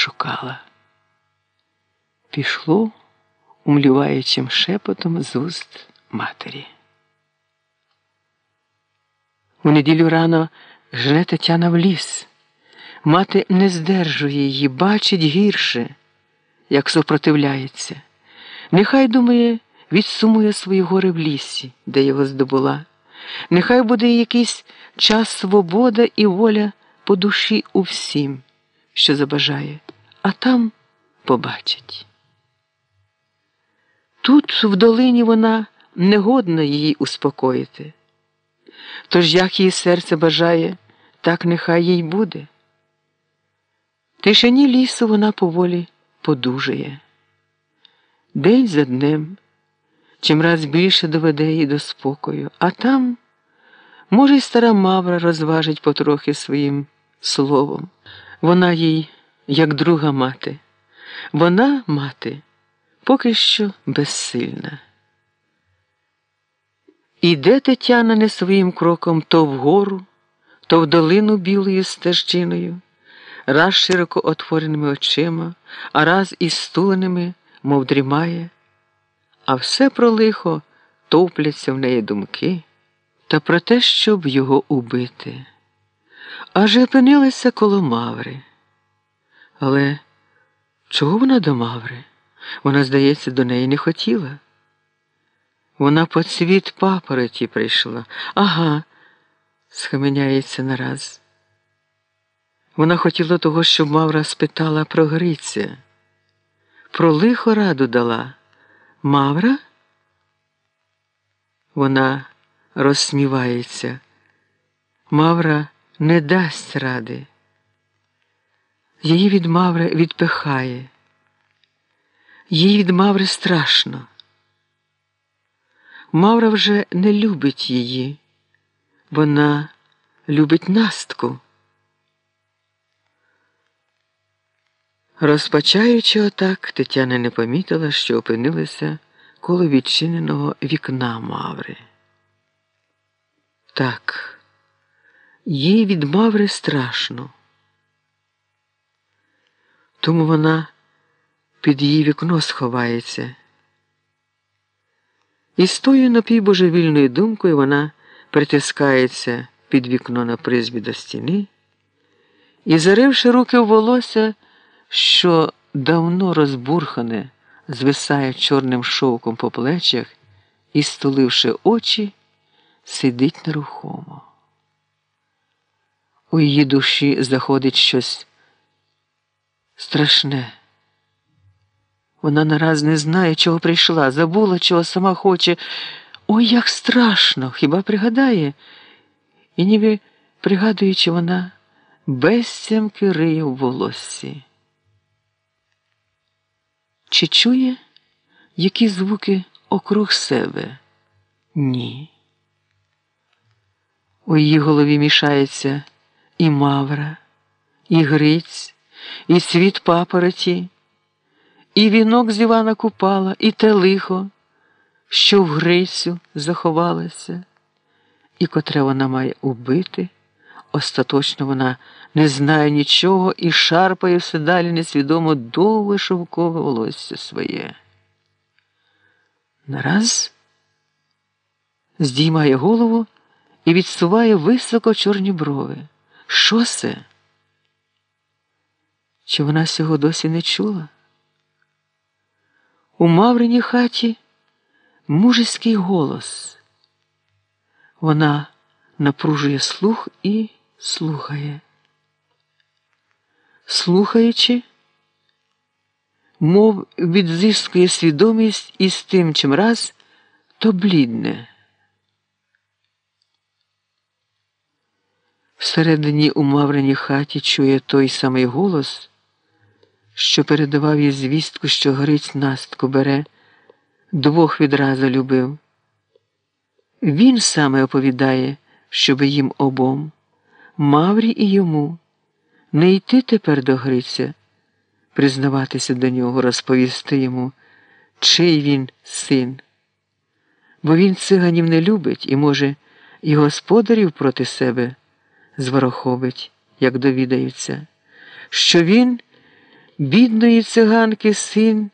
шукала. Пішло умліваючим шепотом з уст матері. У неділю рано жене Тетяна в ліс. Мати не здержує її, бачить гірше, як супротивляється. Нехай думає, відсумує свої гори в лісі, де його здобула. Нехай буде якийсь час свобода і воля по душі у всім, що забажає, а там побачить. Тут, в долині, вона не годна її успокоїти. Тож як її серце бажає, так нехай їй буде. Тишині лісу вона поволі подужає. День за днем, чим раз більше доведе її до спокою, а там, може, й стара Мавра розважить потрохи своїм словом. Вона їй, як друга мати, вона, мати, поки що безсильна. Іде Тетяна не своїм кроком то вгору, то в долину білою стежчиною, раз широко отвореними очима, а раз із стуленими, мов дрімає, а все про лихо топляться в неї думки та про те, щоб його убити. Аж опинилися коло Маври. Але чого вона до Маври? Вона, здається, до неї не хотіла. Вона по цвіт папороті прийшла. Ага, схаменяється нараз. Вона хотіла того, щоб Мавра спитала про Гриця. Про лихо раду дала. Мавра? Вона розсмівається. Мавра не дасть ради. Її від Маври відпихає. Їй від Маври страшно. Мавра вже не любить її, вона любить настку. Розпачаючи отак, Тетяна не помітила, що опинилася коло відчиненого вікна Маври. Так, їй від Маври страшно. Тому вона під її вікно сховається. І з тою напівбожевільною думкою вона притискається під вікно на призбі до стіни і, заривши руки в волосся, що давно розбурхане, звисає чорним шовком по плечах і, стуливши очі, сидить нерухомо. У її душі заходить щось страшне. Вона нараз не знає, чого прийшла, забула, чого сама хоче. Ой, як страшно, хіба пригадає? І ніби пригадуючи, вона безсямки риє в волоссі. Чи чує, які звуки округ себе? Ні. У її голові мішається і мавра, і гриць, і світ папороті. І вінок з Івана Купала, і те лихо, що в Грицю заховалося, і котре вона має убити. Остаточно вона не знає нічого і шарпає все далі несвідомо довге шовкове волосся своє. Нараз здіймає голову і відсуває високо чорні брови. Що це? Чи вона цього досі не чула? У Мавриній хаті мужеський голос. Вона напружує слух і слухає. Слухаючи, мов відзискує свідомість із тим чим раз, то блідне. Всередині у Мавриній хаті чує той самий голос що передавав їй звістку, що Гриць Настку бере, двох відразу любив. Він саме оповідає, щоби їм обом, Маврі і йому, не йти тепер до Гриця, признаватися до нього, розповісти йому, чий він син. Бо він циганів не любить і, може, і господарів проти себе зворохобить, як довідаються, що він Бідної циганки син